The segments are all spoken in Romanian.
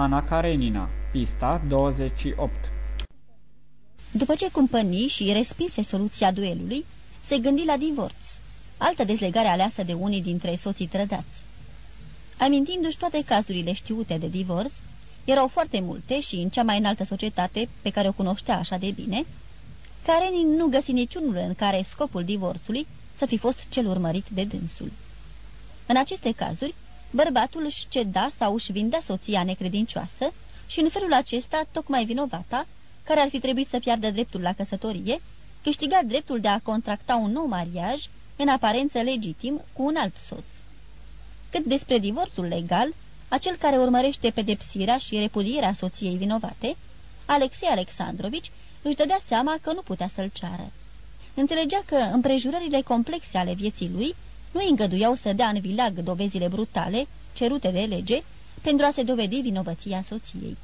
Ana Karenina, pista 28 După ce cumpăni și respinse soluția duelului, se gândi la divorț, altă dezlegare aleasă de unii dintre soții trădați. Amintindu-și toate cazurile știute de divorț, erau foarte multe și în cea mai înaltă societate pe care o cunoștea așa de bine, Karenin nu găsi niciunul în care scopul divorțului să fi fost cel urmărit de dânsul. În aceste cazuri, bărbatul își ceda sau își vindea soția necredincioasă și în felul acesta, tocmai vinovata, care ar fi trebuit să piardă dreptul la căsătorie, câștiga dreptul de a contracta un nou mariaj, în aparență legitim, cu un alt soț. Cât despre divorțul legal, acel care urmărește pedepsirea și repudierea soției vinovate, Alexei Alexandrovici își dădea seama că nu putea să-l ceară. Înțelegea că împrejurările complexe ale vieții lui nu îi îngăduiau să dea în vilag dovezile brutale, cerute de lege, pentru a se dovedi vinovăția soției.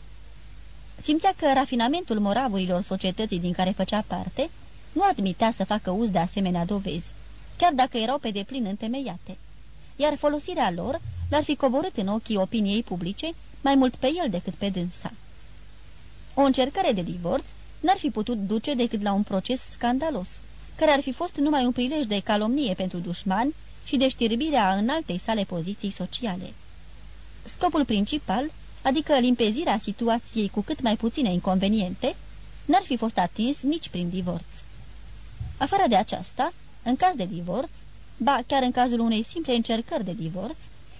Simțea că rafinamentul moravurilor societății din care făcea parte nu admitea să facă uz de asemenea dovezi, chiar dacă erau pe deplin întemeiate, iar folosirea lor l-ar fi coborât în ochii opiniei publice mai mult pe el decât pe dânsa. O încercare de divorț n-ar fi putut duce decât la un proces scandalos, care ar fi fost numai un prilej de calomnie pentru dușmani și de știrbirea în altei sale poziții sociale. Scopul principal, adică limpezirea situației cu cât mai puține inconveniente, n-ar fi fost atins nici prin divorț. Afară de aceasta, în caz de divorț, ba chiar în cazul unei simple încercări de divorț,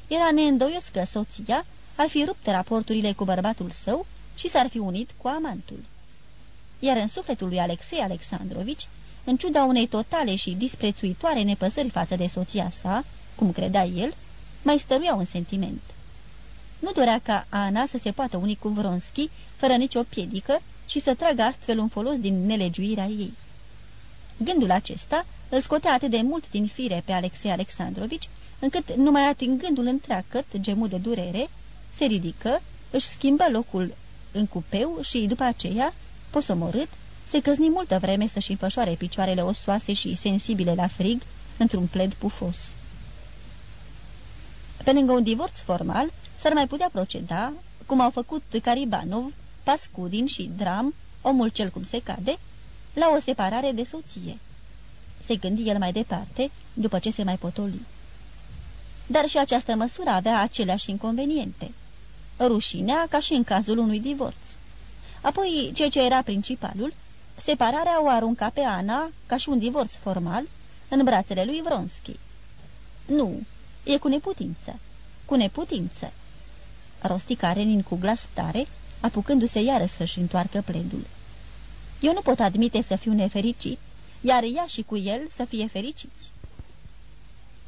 era neîndoios că soția ar fi rupt raporturile cu bărbatul său și s-ar fi unit cu amantul. Iar în sufletul lui Alexei Alexandrovici, în ciuda unei totale și disprețuitoare nepăsări față de soția sa, cum credea el, mai stăruia un sentiment. Nu dorea ca Ana să se poată uni cu Vronski, fără nicio piedică, și să tragă astfel un folos din nelegiuirea ei. Gândul acesta îl scotea atât de mult din fire pe Alexei Alexandrovici, încât, numai atingându-l întreagăt, gemut de durere, se ridică, își schimbă locul în cupeu și, după aceea, posomorât, se căzni multă vreme să-și înfășoare picioarele osoase și sensibile la frig într-un pled pufos. Pe lângă un divorț formal, s-ar mai putea proceda, cum au făcut Caribanov, Pascudin și Dram, omul cel cum se cade, la o separare de soție. Se gândi el mai departe, după ce se mai potoli. Dar și această măsură avea aceleași inconveniente. Rușinea ca și în cazul unui divorț. Apoi, ceea ce era principalul, separarea o arunca pe Ana, ca și un divorț formal, în brațele lui Vronski. Nu, e cu neputință, cu neputință. Rosti Karenin cu glas tare, apucându-se iară să-și întoarcă pledul. Eu nu pot admite să fiu nefericit, iar ea și cu el să fie fericiți.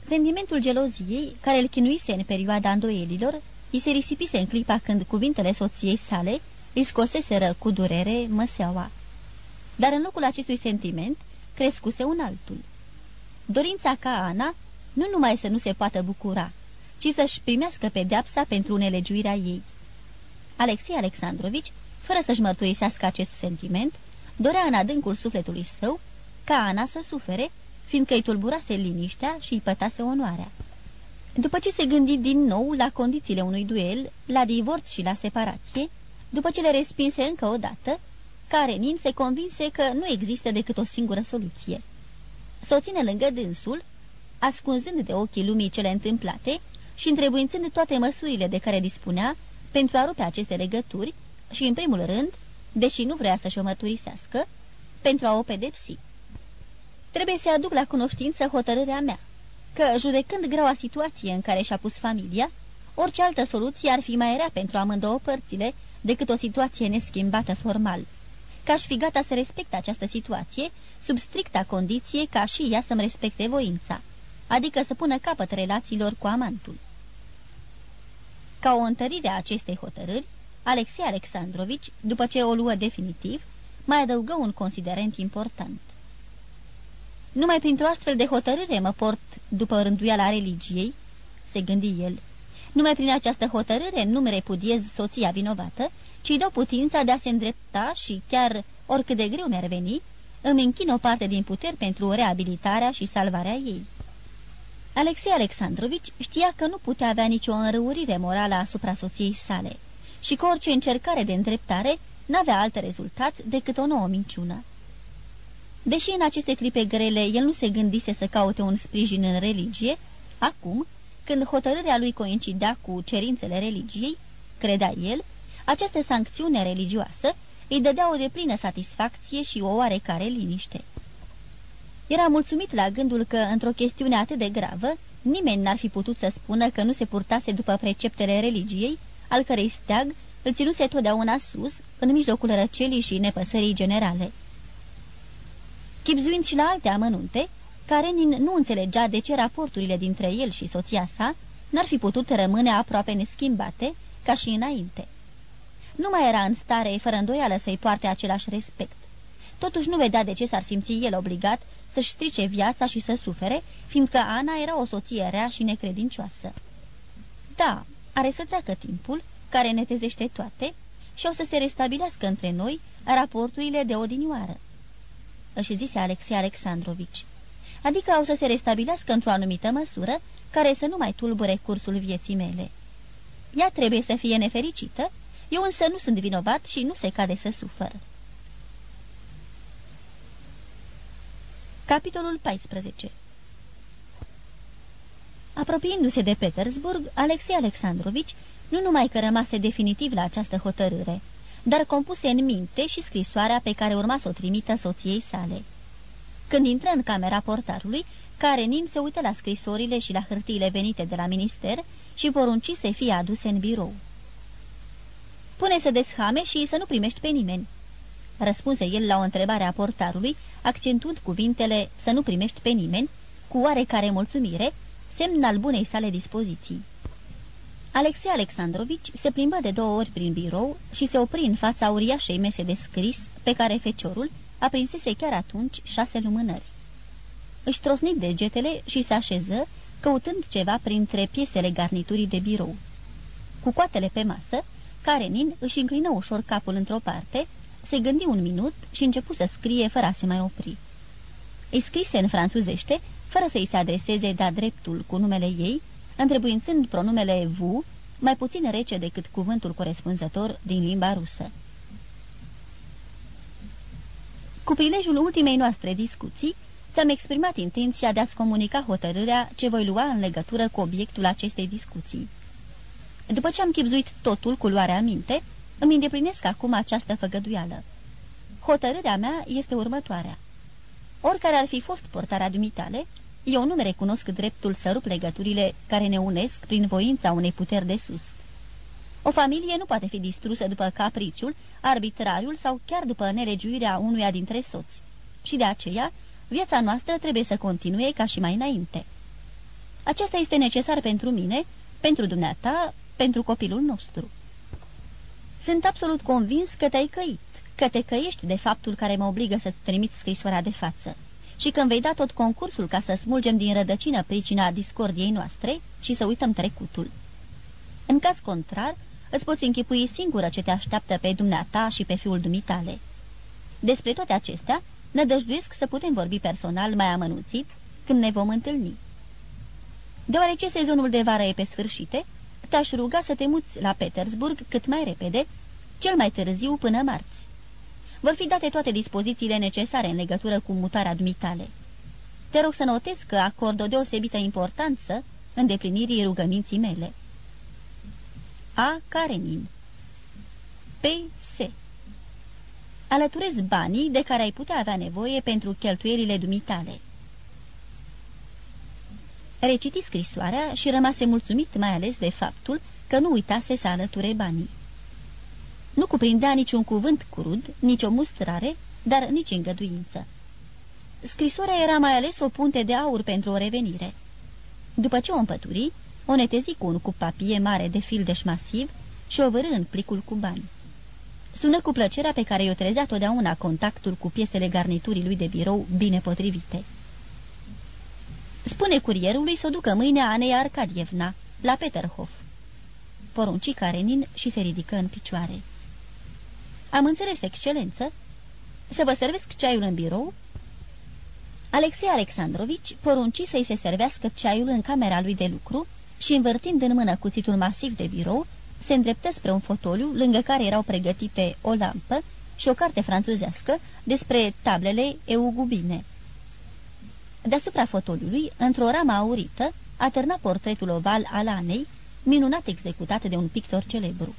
Sentimentul geloziei, care îl chinuise în perioada îndoielilor, îi se risipise în clipa când cuvintele soției sale îi scoseseră cu durere măseaua. Dar în locul acestui sentiment crescuse un altul. Dorința ca Ana nu numai să nu se poată bucura, ci să-și primească pedeapsa pentru nelegiuirea ei. Alexei Alexandrovici, fără să-și mărturisească acest sentiment, dorea în adâncul sufletului său ca Ana să sufere, fiindcă îi tulburase liniștea și îi pătase onoarea. După ce se gândi din nou la condițiile unui duel, la divorț și la separație, după ce le respinse încă o dată, Karenin se convinse că nu există decât o singură soluție. Să o ține lângă dânsul, ascunzând de ochii lumii cele întâmplate și întrebuințând toate măsurile de care dispunea pentru a rupe aceste legături și, în primul rând, deși nu vrea să-și o mărturisească, pentru a o pedepsi. Trebuie să aduc la cunoștință hotărârea mea, că, judecând greaua situație în care și-a pus familia, orice altă soluție ar fi mai rea pentru amândouă părțile decât o situație neschimbată formal. Că aș fi gata să respect această situație, sub stricta condiție ca și ea să-mi respecte voința, adică să pună capăt relațiilor cu amantul. Ca o întărire a acestei hotărâri, Alexei Alexandrovici, după ce o luă definitiv, mai adăugă un considerent important. Numai printr-o astfel de hotărâre mă port după rânduiala religiei, se gândi el. Numai prin această hotărâre nu-mi repudiez soția vinovată, ci dau putința de a se îndrepta și chiar, oricât de greu mi-ar veni, îmi închin o parte din puteri pentru reabilitarea și salvarea ei. Alexei Alexandrovici știa că nu putea avea nicio înrăurire morală asupra soției sale și că orice încercare de îndreptare n-avea alt rezultat decât o nouă minciună. Deși în aceste clipe grele el nu se gândise să caute un sprijin în religie, acum, când hotărârea lui coincidea cu cerințele religiei, credea el, această sancțiune religioasă îi dădea o deplină satisfacție și o oarecare liniște. Era mulțumit la gândul că, într-o chestiune atât de gravă, nimeni n-ar fi putut să spună că nu se purtase după preceptele religiei, al cărei steag îl ținuse totdeauna sus, în mijlocul răcelii și nepăsării generale. Chipzuind și la alte amănunte, Karenin nu înțelegea de ce raporturile dintre el și soția sa n-ar fi putut rămâne aproape neschimbate, ca și înainte. Nu mai era în stare, fără îndoială, să-i poarte același respect. Totuși nu vedea de ce s-ar simți el obligat să-și strice viața și să sufere, fiindcă Ana era o soție rea și necredincioasă. Da, are să treacă timpul, care netezește toate, și o să se restabilească între noi raporturile de odinioară. Își zise Alexei Alexandrovici. Adică au să se restabilească într-o anumită măsură, care să nu mai tulbure cursul vieții mele. Ea trebuie să fie nefericită, eu însă nu sunt vinovat și nu se cade să sufăr. Capitolul 14 Apropiindu-se de Petersburg, Alexei Alexandrovici nu numai că rămase definitiv la această hotărâre, dar compuse în minte și scrisoarea pe care urma să o trimită soției sale. Când intră în camera portarului, Karenin se uită la scrisorile și la hârtiile venite de la minister și porunci să fie aduse în birou. Pune să deshame și să nu primești pe nimeni," răspunse el la o întrebare a portarului, accentuând cuvintele să nu primești pe nimeni, cu oarecare mulțumire, semn al bunei sale dispoziții. Alexei Alexandrovici se plimbă de două ori prin birou și se opri în fața uriașei mese de scris, pe care feciorul aprinsese chiar atunci șase lumânări. Își trosni degetele și se așeză, căutând ceva printre piesele garniturii de birou. Cu coatele pe masă, Karenin își înclină ușor capul într-o parte, se gândi un minut și începu să scrie fără a se mai opri. Îi scrise în franțuzește, fără să-i se adreseze de dreptul cu numele ei, întrebuințând pronumele vu, mai puțin rece decât cuvântul corespunzător din limba rusă. Cu prilejul ultimei noastre discuții, ți-am exprimat intenția de a-ți comunica hotărârea ce voi lua în legătură cu obiectul acestei discuții. După ce am chipzuit totul cu luarea minte, îmi îndeplinesc acum această făgăduială. Hotărârea mea este următoarea. Oricare ar fi fost portarea dumitale, eu nu-mi recunosc dreptul să rup legăturile care ne unesc prin voința unei puteri de sus. O familie nu poate fi distrusă după capriciul, arbitrariul sau chiar după nelegiuirea unuia dintre soți. Și de aceea, viața noastră trebuie să continue ca și mai înainte. Aceasta este necesar pentru mine, pentru dumneata, pentru copilul nostru. Sunt absolut convins că te-ai căit, că te căiești de faptul care mă obligă să-ți trimit scrisoarea de față și că vei da tot concursul ca să smulgem din rădăcină pricina discordiei noastre și să uităm trecutul. În caz contrar, îți poți închipui singură ce te așteaptă pe dumneata și pe fiul dumitale. Despre toate acestea, nădăjduiesc să putem vorbi personal mai amănunțit când ne vom întâlni. Deoarece sezonul de vară e pe sfârșite, te-aș ruga să te muți la Petersburg cât mai repede, cel mai târziu până marți. Vor fi date toate dispozițiile necesare în legătură cu mutarea dumitale. Te rog să notezi că acord o deosebită importanță îndeplinirii rugăminții mele. A. Karenin P.S. Alăturez banii de care ai putea avea nevoie pentru cheltuielile dumitale. Reciti scrisoarea și rămase mulțumit mai ales de faptul că nu uitase să alăture banii. Nu cuprindea niciun cuvânt crud, nicio mustrare, dar nici îngăduință. Scrisoarea era mai ales o punte de aur pentru o revenire. După ce o împături, o netezi cu un cup papie mare de fildeș masiv și o vărâ în plicul cu bani. Sună cu plăcerea pe care i-o trezea totdeauna contactul cu piesele garniturii lui de birou bine potrivite. Spune curierului să o ducă mâine Anei Arcadievna, la Peterhof. Porunci Karenin și se ridică în picioare. Am înțeles, excelență. Să vă servesc ceaiul în birou?" Alexei Alexandrovici porunci să-i se servească ceaiul în camera lui de lucru și, învârtind în mână cuțitul masiv de birou, se îndreptă spre un fotoliu lângă care erau pregătite o lampă și o carte franțuzească despre tablele eugubine. Deasupra fotoliului, într-o ramă aurită, atârna portretul oval al Anei, minunat executat de un pictor celebru.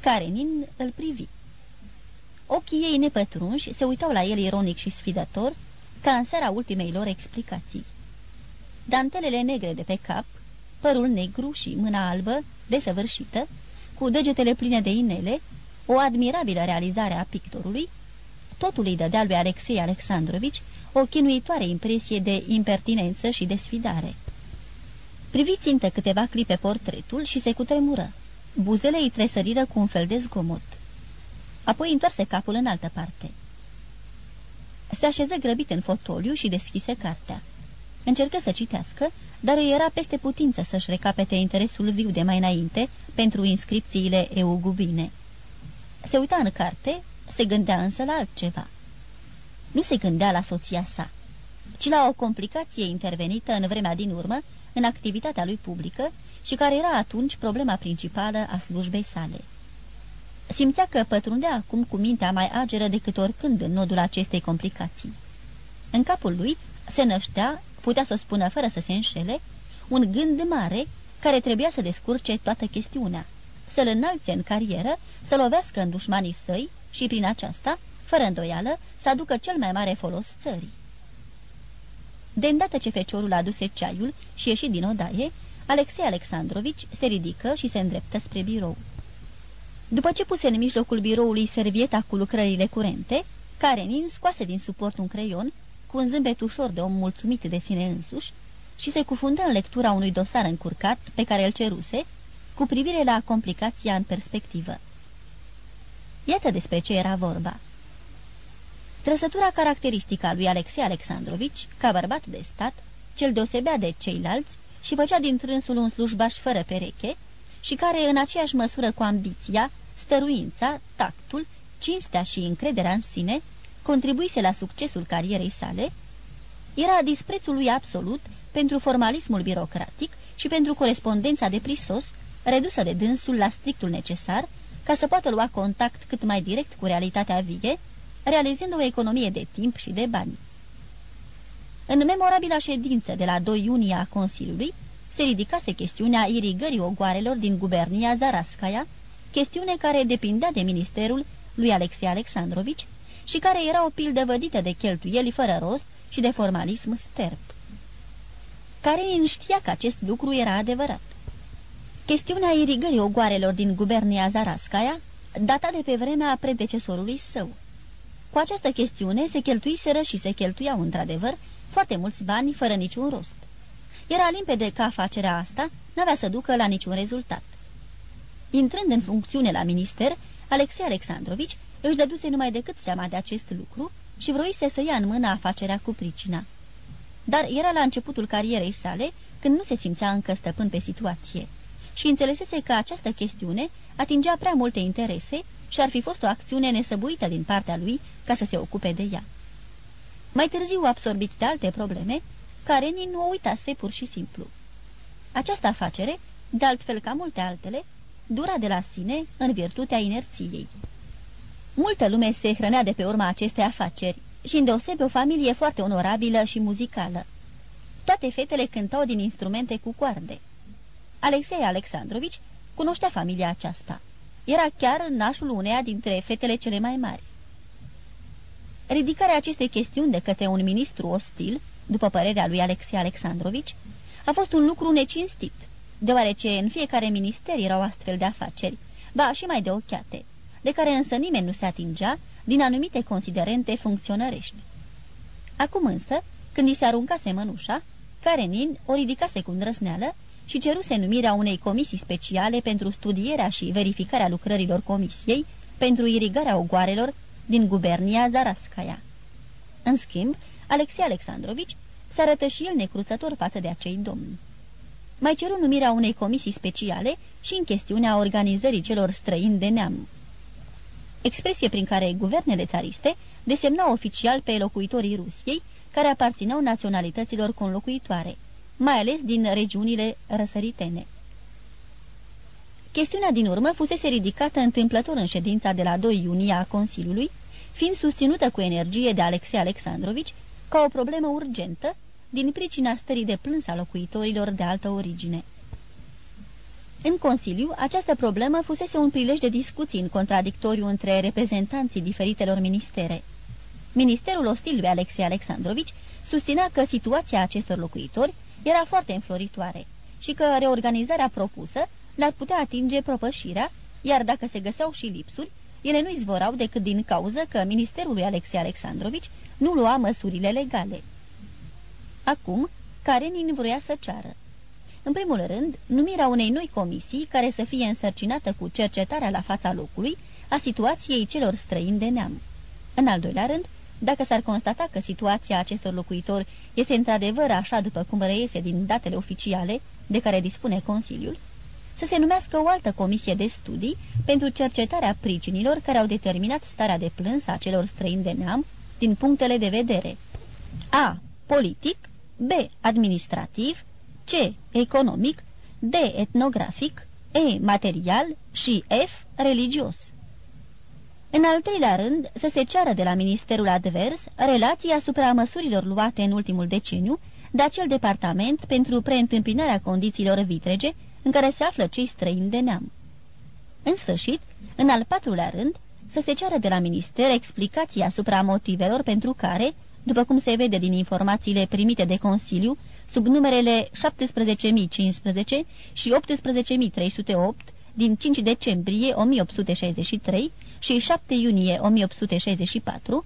Karenin îl privi. Ochii ei nepătrunși se uitau la el ironic și sfidător, ca în seara ultimei lor explicații. Dantelele negre de pe cap, părul negru și mâna albă, desăvârșită, cu degetele pline de inele, o admirabilă realizare a pictorului, totul îi dădea lui Alexei Alexandrovici o chinuitoare impresie de impertinență și de sfidare. Privi țintă câteva clipe portretul și se cutremură. Buzele îi tresăriră cu un fel de zgomot. Apoi întoarse capul în altă parte. Se așeză grăbit în fotoliu și deschise cartea. Încercă să citească, dar îi era peste putință să-și recapete interesul viu de mai înainte pentru inscripțiile eugubine. Se uita în carte, se gândea însă la altceva. Nu se gândea la soția sa, ci la o complicație intervenită în vremea din urmă în activitatea lui publică și care era atunci problema principală a slujbei sale. Simțea că pătrundea acum cu mintea mai ageră decât oricând în nodul acestei complicații. În capul lui se năștea, putea să o spună fără să se înșele, un gând mare care trebuia să descurce toată chestiunea, să-l înalțe în carieră, să lovească în dușmanii săi și prin aceasta, fără îndoială, să aducă cel mai mare folos țării. De îndată ce feciorul aduse ceaiul și ieși din odaie, Alexei Alexandrovici se ridică și se îndreptă spre birou. După ce puse în mijlocul biroului servieta cu lucrările curente, Karenin scoase din suport un creion, cu un zâmbet ușor de om mulțumit de sine însuși, și se cufundă în lectura unui dosar încurcat pe care îl ceruse, cu privire la complicația în perspectivă. Iată despre ce era vorba. Trăsătura caracteristică a lui Alexei Alexandrovici, ca bărbat de stat, cel deosebea de ceilalți și făcea din trânsul un slujbaș fără pereche și care, în aceeași măsură cu ambiția, stăruința, tactul, cinstea și încrederea în sine, contribuise la succesul carierei sale, era disprețul lui absolut pentru formalismul birocratic și pentru corespondența de prisos, redusă de dânsul la strictul necesar, ca să poată lua contact cât mai direct cu realitatea vie, realizând o economie de timp și de bani. În memorabila ședință de la 2 iunie a Consiliului, se ridicase chestiunea irigării ogoarelor din gubernia Zarascaia, chestiune care depindea de ministerul lui Alexei Alexandrovici și care era o pildă vădită de cheltuieli fără rost și de formalism sterp. Karenin știa că acest lucru era adevărat. Chestiunea irigării ogoarelor din gubernia Zarascaia data de pe vremea predecesorului său. Cu această chestiune se cheltuiseră și se cheltuiau într-adevăr foarte mulți bani fără niciun rost. Era limpede că afacerea asta n-avea să ducă la niciun rezultat. Intrând în funcțiune la minister, Alexei Alexandrovici își dăduse numai decât seama de acest lucru și vroise să ia în mână afacerea cu pricina. Dar era la începutul carierei sale, când nu se simțea încă stăpân pe situație și înțelesese că această chestiune atingea prea multe interese și ar fi fost o acțiune nesăbuită din partea lui ca să se ocupe de ea. Mai târziu, absorbit de alte probleme, Karenin nu o uitase pur și simplu. Această afacere, de altfel ca multe altele, dura de la sine în virtutea inerției. Multă lume se hrănea de pe urma acestei afaceri și îndeosebi o familie foarte onorabilă și muzicală. Toate fetele cântau din instrumente cu coarde. Alexei Alexandrovici cunoștea familia aceasta. Era chiar nașul uneia dintre fetele cele mai mari. Ridicarea acestei chestiuni de către un ministru ostil, după părerea lui Alexei Alexandrovici, a fost un lucru necinstit, deoarece în fiecare minister erau astfel de afaceri, ba și mai de ochiate, de care însă nimeni nu se atingea din anumite considerente funcționărești. Acum însă, când i se aruncase mănușa, Karenin o ridicase cu îndrăsneală și ceruse numirea unei comisii speciale pentru studierea și verificarea lucrărilor comisiei pentru irigarea ogoarelor din gubernia Zarascaia. În schimb, Alexei Alexandrovici se arătă și el necruțător față de acei domni. Mai ceru numirea unei comisii speciale și în chestiunea organizării celor străini de neam. Expresie prin care guvernele țariste desemnau oficial pe locuitorii Rusiei care aparțineau naționalităților conlocuitoare, mai ales din regiunile răsăritene. Chestiunea din urmă fusese ridicată întâmplător în ședința de la 2 iunie a Consiliului, fiind susținută cu energie de Alexei Alexandrovici ca o problemă urgentă, din pricina stării de plâns a locuitorilor de altă origine. În Consiliu, această problemă fusese un prilej de discuții în contradictoriu între reprezentanții diferitelor ministere. Ministerul ostil lui Alexei Alexandrovici susținea că situația acestor locuitori era foarte înfloritoare și că reorganizarea propusă l-ar putea atinge propășirea, iar dacă se găseau și lipsuri, ele nu izvorau decât din cauză că ministerul lui Alexei Alexandrovici nu lua măsurile legale. Acum, Karenin vrea să ceară. În primul rând, numirea unei noi comisii care să fie însărcinată cu cercetarea la fața locului a situației celor străini de neam. În al doilea rând, dacă s-ar constata că situația acestor locuitori este într-adevăr așa după cum reiese din datele oficiale de care dispune Consiliul, să se numească o altă comisie de studii pentru cercetarea pricinilor care au determinat starea de plâns a celor străini de neam din punctele de vedere A. Politic B. Administrativ C. Economic D. Etnografic E. Material și F. Religios. În al treilea rând, să se ceară de la Ministerul Advers relații asupra măsurilor luate în ultimul deceniu de acel departament pentru preîntâmpinarea condițiilor vitrege în care se află cei străini de neam. În sfârșit, în al patrulea rând, să se ceară de la minister explicații asupra motivelor pentru care, după cum se vede din informațiile primite de Consiliu, sub numerele 17.015 și 18.308 din 5 decembrie 1863 și 7 iunie 1864,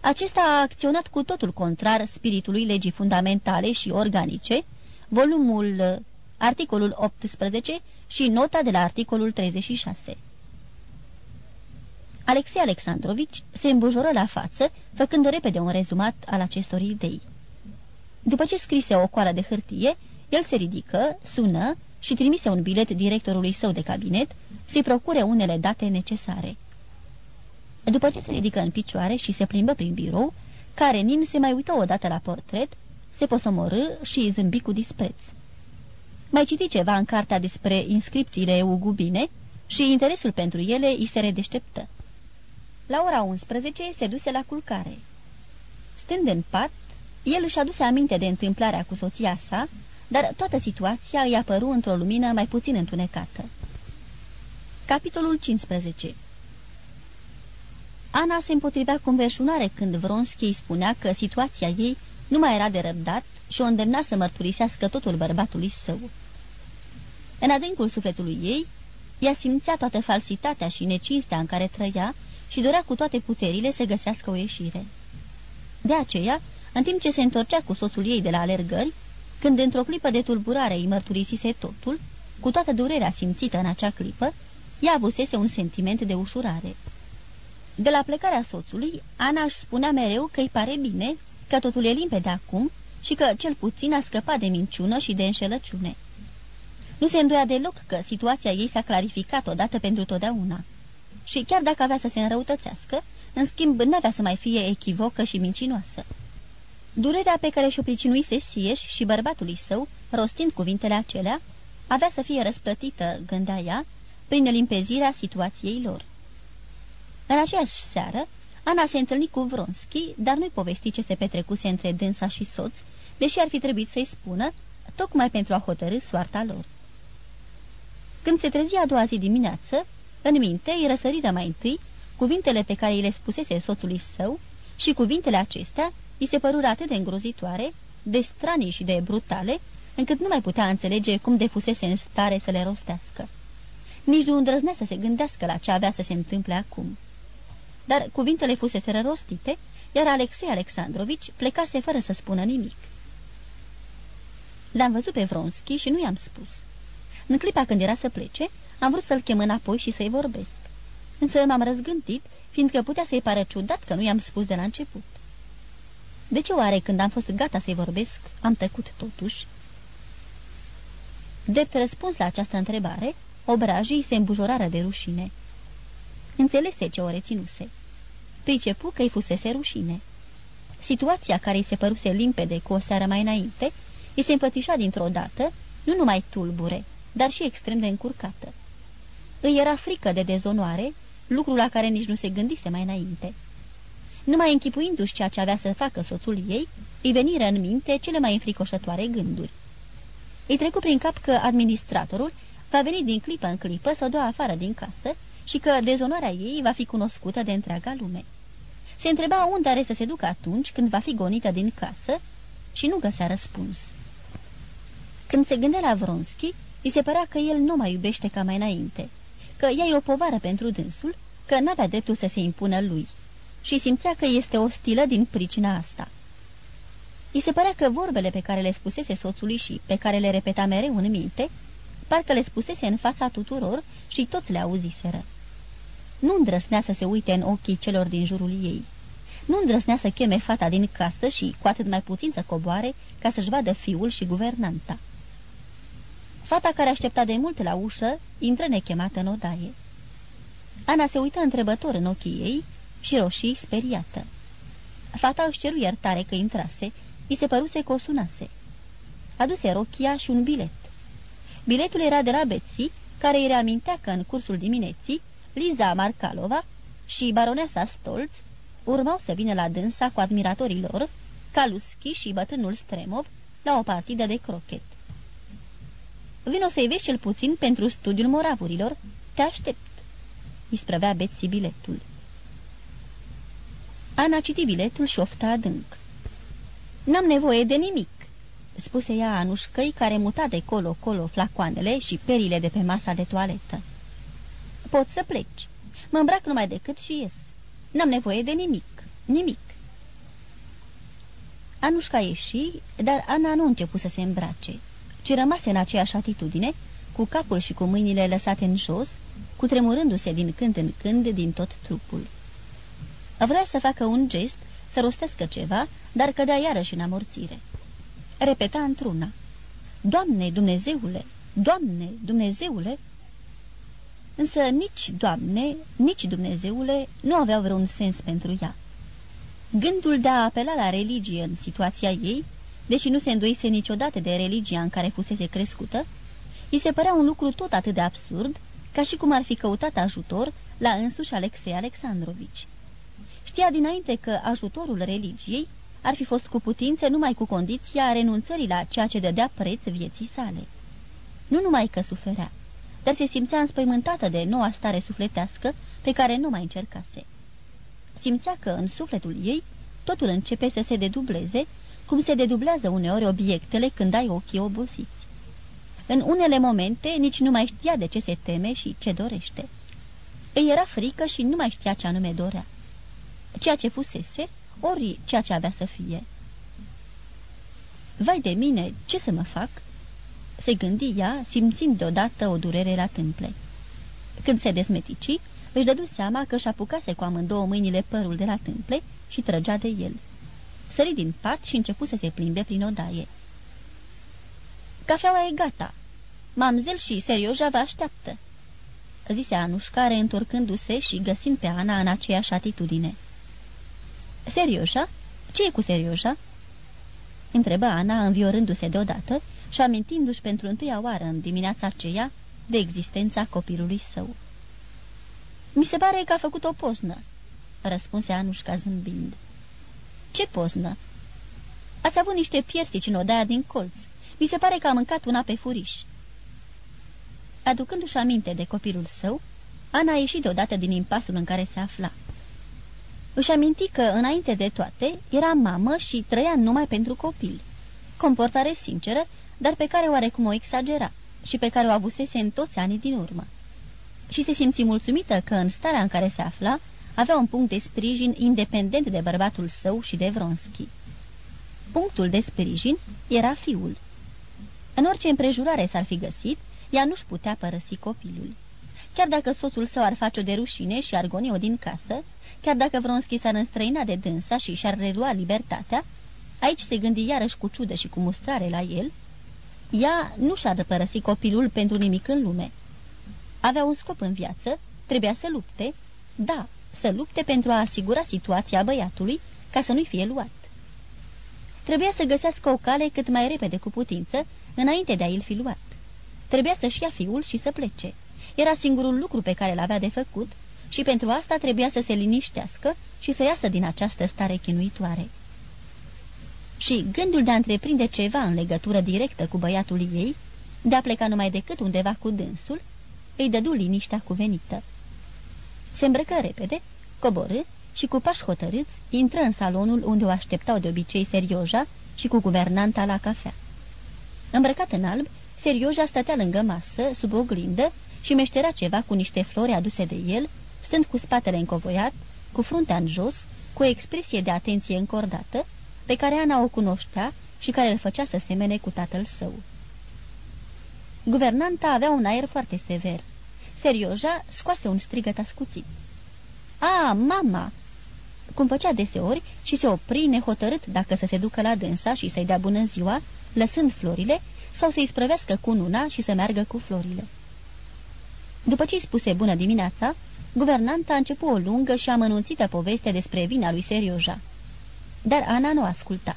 acesta a acționat cu totul contrar spiritului legii fundamentale și organice, volumul articolul 18 și nota de la articolul 36. Alexei Alexandrovici se îmbujoră la față, făcând repede un rezumat al acestor idei. După ce scrise o coală de hârtie, el se ridică, sună și trimise un bilet directorului său de cabinet să-i procure unele date necesare. După ce se ridică în picioare și se plimbă prin birou, Karenin se mai uită odată la portret, se posomorâ și zâmbi cu dispreț. Mai citi ceva în cartea despre inscripțiile eugubine și interesul pentru ele îi se redeșteptă. La ora 11 se duse la culcare. Stând în pat, el își aduse aminte de întâmplarea cu soția sa, dar toată situația îi apăru într-o lumină mai puțin întunecată. Capitolul 15 Ana se împotrivea cu înverșunare când Vronski îi spunea că situația ei nu mai era de răbdat și o îndemna să mărturisească totul bărbatului său. În adâncul sufletului ei, ea simțea toată falsitatea și necinstea în care trăia și dorea cu toate puterile să găsească o ieșire. De aceea, în timp ce se întorcea cu soțul ei de la alergări, când într-o clipă de tulburare îi mărturisise totul, cu toată durerea simțită în acea clipă, ea avusese un sentiment de ușurare. De la plecarea soțului, Ana își spunea mereu că îi pare bine, că totul e limpede acum și că cel puțin a scăpat de minciună și de înșelăciune. Nu se îndoia deloc că situația ei s-a clarificat odată pentru totdeauna. Și chiar dacă avea să se înrăutățească, în schimb n-avea să mai fie echivocă și mincinoasă. Durerea pe care și-o pricinuise Sieș și bărbatului său, rostind cuvintele acelea, avea să fie răsplătită, gândea ea, prin limpezirea situației lor. În aceeași seară, Ana se întâlni cu Vronski, dar nu-i povesti ce se petrecuse între dânsa și soț, deși ar fi trebuit să-i spună, tocmai pentru a hotărâ soarta lor. Când se trezi a doua zi dimineață, în minte îi răsăriră mai întâi cuvintele pe care îi le spusese soțului său și cuvintele acestea îi se părură atât de îngrozitoare, de stranii și de brutale, încât nu mai putea înțelege cum de fusese în stare să le rostească. Nici nu îndrăznea să se gândească la ce avea să se întâmple acum. Dar cuvintele fusese rostite, iar Alexei Alexandrovici plecase fără să spună nimic. L-am văzut pe Vronski și nu i-am spus. În clipa când era să plece, am vrut să-l chem înapoi și să-i vorbesc. Însă m-am răzgântit, fiindcă putea să-i pară ciudat că nu i-am spus de la început. De ce oare când am fost gata să-i vorbesc, am tăcut totuși? Drept răspuns la această întrebare, obrajii se îmbujorară de rușine. Înțelese ce o reținuse. Pricepu că îi fusese rușine. Situația care îi se păruse limpede cu o seară mai înainte, îi se împătișa dintr-o dată, nu numai tulbure, dar și extrem de încurcată. Îi era frică de dezonoare, lucru la care nici nu se gândise mai înainte. Numai închipuindu-și ceea ce avea să facă soțul ei, îi veniră în minte cele mai înfricoșătoare gânduri. Îi trecu prin cap că administratorul va veni din clipă în clipă să o dea afară din casă și că dezonoarea ei va fi cunoscută de întreaga lume. Se întreba unde are să se ducă atunci când va fi gonită din casă și nu găsea răspuns. Când se gândea la Vronski, îi se părea că el nu mai iubește ca mai înainte, că ea e o povară pentru dânsul, că n-avea dreptul să se impună lui și simțea că este ostilă din pricina asta. I se părea că vorbele pe care le spusese soțului și pe care le repeta mereu în minte, parcă le spusese în fața tuturor și toți le auziseră. Nu îndrăsnea să se uite în ochii celor din jurul ei. Nu îndrăsnea să cheme fata din casă și cu atât mai puțin să coboare ca să-și vadă fiul și guvernanta. Fata care aștepta de mult la ușă intră nechemată în odaie. Ana se uită întrebător în ochii ei și roșii speriată. Fata își ceru iertare că intrase, îi se păruse că o sunase. Aduse rochia și un bilet. Biletul era de la Betsy, care îi reamintea că în cursul dimineții Liza Markalova și baroneasa Stolz urmau să vină la dânsa cu admiratorii lor, Kaluski și bătrânul Stremov, la o partidă de crochet. Vino să-i vezi cel puțin pentru studiul moravurilor. Te aștept." Îi sprăvea Betsy biletul. Ana citi biletul și ofta adânc. N-am nevoie de nimic," spuse ea anușcăi care muta de colo-colo flacoanele și perile de pe masa de toaletă. Pot să pleci. Mă îmbrac numai decât și ies. N-am nevoie de nimic. Nimic." Anușca ieși, dar Ana nu început să se îmbrace ci rămase în aceeași atitudine, cu capul și cu mâinile lăsate în jos, cu tremurându-se din când în când din tot trupul. Vrea să facă un gest, să rostească ceva, dar cădea iarăși în amorțire. Repeta într-una. Doamne, Dumnezeule! Doamne, Dumnezeule! Însă nici Doamne, nici Dumnezeule nu aveau vreun sens pentru ea. Gândul de a apela la religie în situația ei deși nu se îndoise niciodată de religia în care fusese crescută, îi se părea un lucru tot atât de absurd, ca și cum ar fi căutat ajutor la însuși Alexei Alexandrovici. Știa dinainte că ajutorul religiei ar fi fost cu putință numai cu condiția renunțării la ceea ce dădea preț vieții sale. Nu numai că suferea, dar se simțea înspăimântată de noua stare sufletească pe care nu mai încercase. Simțea că în sufletul ei totul începe să se dedubleze cum se dedublează uneori obiectele când ai ochii obosiți. În unele momente nici nu mai știa de ce se teme și ce dorește. Îi era frică și nu mai știa ce anume dorea. Ceea ce fusese, ori ceea ce avea să fie. Vai de mine, ce să mă fac?" Se gândi ea, simțind deodată o durere la tâmple. Când se desmetici, își dădu seama că își apucase cu amândouă mâinile părul de la tâmple și trăgea de el sări din pat și începu să se plimbe prin odaie. Cafeaua e gata. Mamzel și Serioja vă așteaptă, zise Anușca, reîntorcându-se și găsind pe Ana în aceeași atitudine. Serioja? Ce e cu Serioja? Întrebă Ana, înviorându-se deodată și amintindu-și pentru întâia oară în dimineața aceea de existența copilului său. Mi se pare că a făcut o poznă, răspunse Anușca zâmbind. Ce poznă?" Ați avut niște piersici în odaia din colț. Mi se pare că a mâncat una pe furiș." Aducându-și aminte de copilul său, Ana a ieșit deodată din impasul în care se afla. Își aminti că, înainte de toate, era mamă și trăia numai pentru copil. Comportare sinceră, dar pe care oarecum o exagera și pe care o avusese în toți anii din urmă. Și se simți mulțumită că, în starea în care se afla, avea un punct de sprijin independent de bărbatul său și de Vronski. Punctul de sprijin era fiul. În orice împrejurare s-ar fi găsit, ea nu-și putea părăsi copilul. Chiar dacă soțul său ar face-o de rușine și ar goni-o din casă, chiar dacă Vronski s-ar înstrăina de dânsa și și-ar relua libertatea, aici se gândi iarăși cu ciudă și cu mustrare la el, ea nu și-ar părăsi copilul pentru nimic în lume. Avea un scop în viață, trebuia să lupte, da, să lupte pentru a asigura situația băiatului ca să nu-i fie luat. Trebuia să găsească o cale cât mai repede cu putință, înainte de a-l fi luat. Trebuia să-și ia fiul și să plece. Era singurul lucru pe care l-avea de făcut și pentru asta trebuia să se liniștească și să iasă din această stare chinuitoare. Și gândul de a întreprinde ceva în legătură directă cu băiatul ei, de a pleca numai decât undeva cu dânsul, îi dădu liniștea cuvenită. Se îmbrăcă repede, coborâ și cu pași hotărâți intră în salonul unde o așteptau de obicei Serioja și cu guvernanta la cafea. Îmbrăcat în alb, Serioja stătea lângă masă, sub o glindă, și meștera ceva cu niște flori aduse de el, stând cu spatele încovoiat, cu fruntea în jos, cu o expresie de atenție încordată, pe care Ana o cunoștea și care îl făcea să semene cu tatăl său. Guvernanta avea un aer foarte sever. Serioja scoase un strigăt ascuțit. A, mama!" Cum făcea deseori și se opri nehotărât dacă să se ducă la dânsa și să-i dea bună ziua, lăsând florile, sau să-i sprăvească cu nuna și să meargă cu florile. După ce-i spuse bună dimineața, guvernanta a început o lungă și amănunțită poveste despre vina lui Serioja. Dar Ana nu asculta.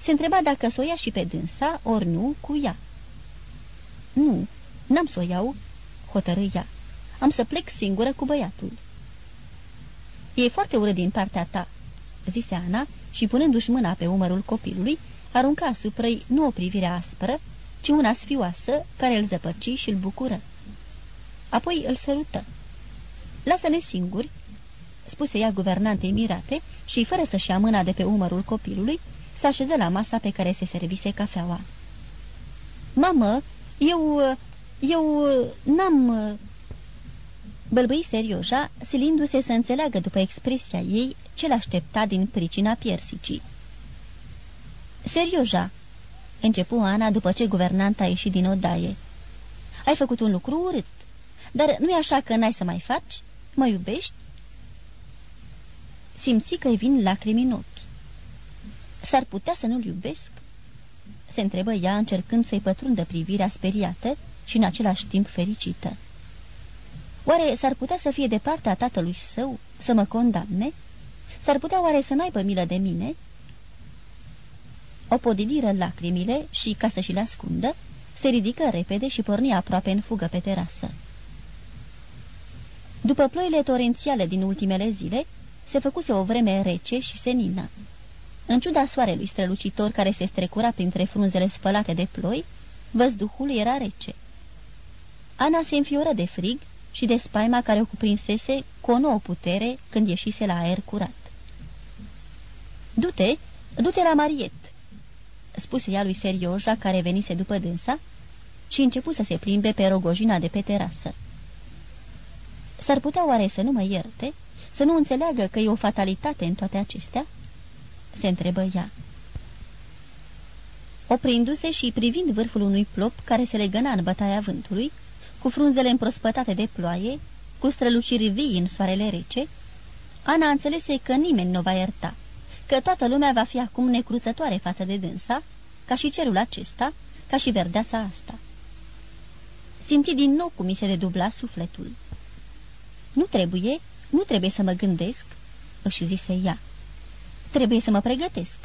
Se întreba dacă să o ia și pe dânsa, ori nu, cu ea. Nu, n-am să o iau, hotărâ ea. Am să plec singură cu băiatul. E foarte urât din partea ta," zise Ana și punându-și mâna pe umărul copilului, arunca asupra ei nu o privire aspră, ci una sfioasă care îl zăpăci și îl bucură. Apoi îl sărută. Lasă-ne singuri," spuse ea guvernantei mirate și, fără să-și ia mâna de pe umărul copilului, se așeză la masa pe care se servise cafeaua. Mamă, eu... eu... n-am... Bălbâi serioja, silindu-se să înțeleagă după expresia ei ce l-aștepta din pricina piersicii. Serioja, începu Ana după ce guvernanta a ieșit din odaie. Ai făcut un lucru urât, dar nu-i așa că n-ai să mai faci? Mă iubești? Simți că-i vin lacrimi în ochi. S-ar putea să nu-l iubesc? Se întrebă ea încercând să-i pătrundă privirea speriată și în același timp fericită. Oare s-ar putea să fie de partea tatălui său să mă condamne? S-ar putea oare să n-aibă milă de mine?" O podidiră lacrimile și, ca să și le ascundă, se ridică repede și porni aproape în fugă pe terasă. După ploile torențiale din ultimele zile, se făcuse o vreme rece și senină. În ciuda soarelui strălucitor care se strecura printre frunzele spălate de ploi, văzduhul era rece. Ana se înfioră de frig și de spaima care o cuprinsese cu o nouă putere când ieșise la aer curat. Du-te, du-te la Mariet!" spuse ea lui Serioja, care venise după dânsa, și începu să se plimbe pe rogojina de pe terasă. S-ar putea oare să nu mă ierte, să nu înțeleagă că e o fatalitate în toate acestea?" se întrebă ea. Oprindu-se și privind vârful unui plop care se legăna în bătaia vântului, cu frunzele împrospătate de ploaie, cu străluciri vii în soarele rece, Ana înțelese că nimeni nu va ierta, că toată lumea va fi acum necruțătoare față de dânsa, ca și cerul acesta, ca și verdeața asta. Simți din nou cum mi se redubla sufletul. Nu trebuie, nu trebuie să mă gândesc, își zise ea. Trebuie să mă pregătesc.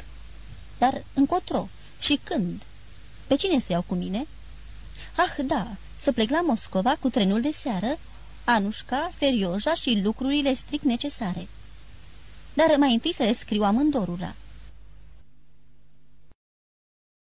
Dar încotro și când? Pe cine să iau cu mine? Ah, da, să plec la Moscova cu trenul de seară, Anușca, Serioja și lucrurile strict necesare. Dar mai întâi să le scriu amândorura.